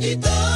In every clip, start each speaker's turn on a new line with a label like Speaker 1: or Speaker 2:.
Speaker 1: e dor.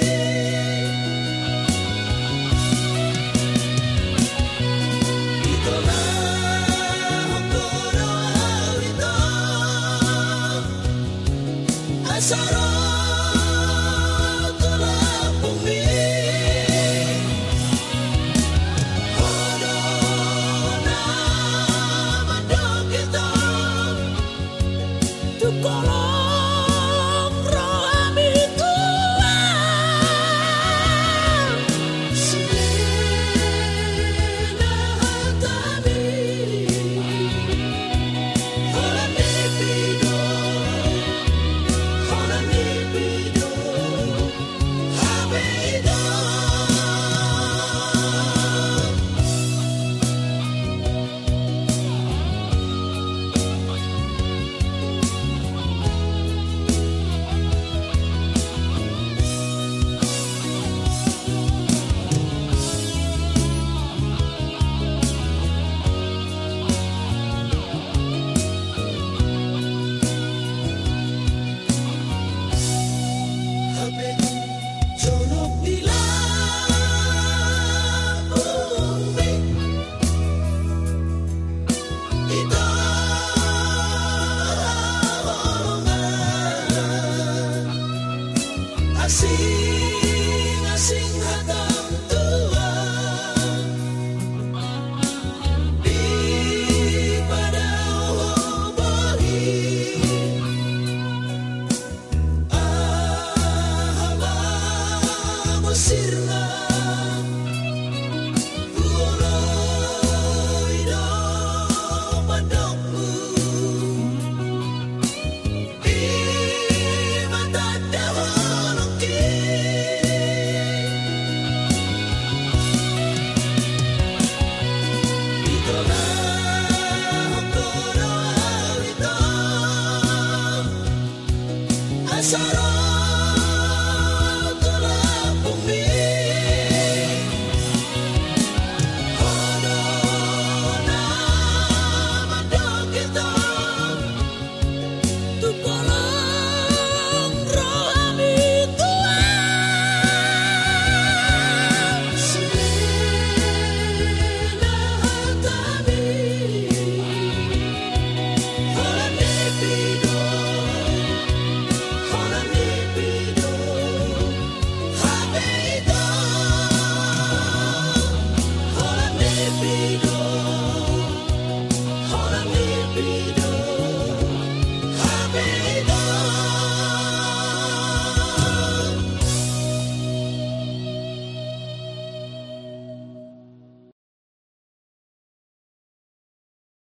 Speaker 1: sorrow. 心啊心。